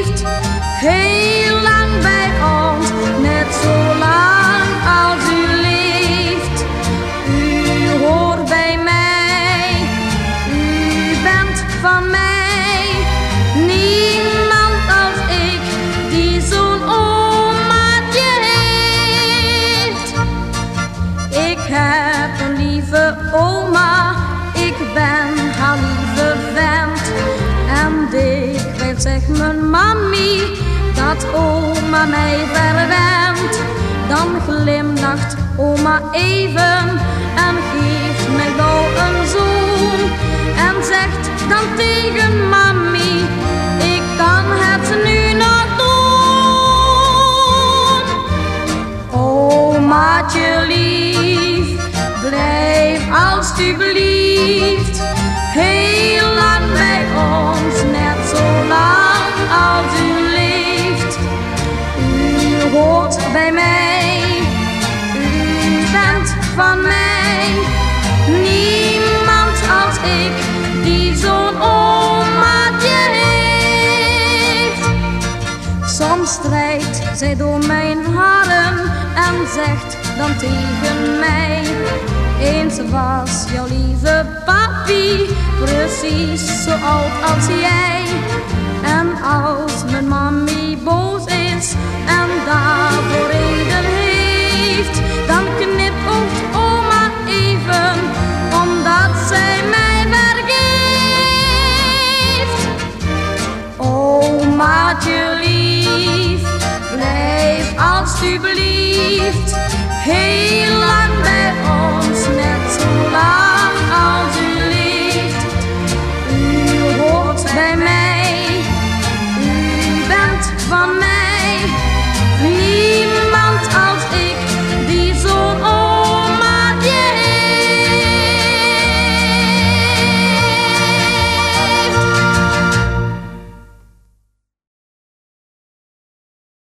Heel lang bij ons, net zo lang als u leeft. U hoort bij mij, u bent van mij. Niemand als ik die zo'n omaatje heeft. Ik heb een lieve oma, mijn mami dat oma mij verwent. Dan glimlacht oma even en geeft mij wel een zoen. En zegt dan tegen mami, ik kan het nu nog doen. Omaatje lief, blijf alstublieft heel lang bij ons, mij, u bent van mij. Niemand als ik die zo'n omaatje heeft. Soms strijkt zij door mijn haren en zegt dan tegen mij: Eens was jouw lieve papi precies zo oud als jij. En als mijn mami Lief, blijf alstublieft. Heel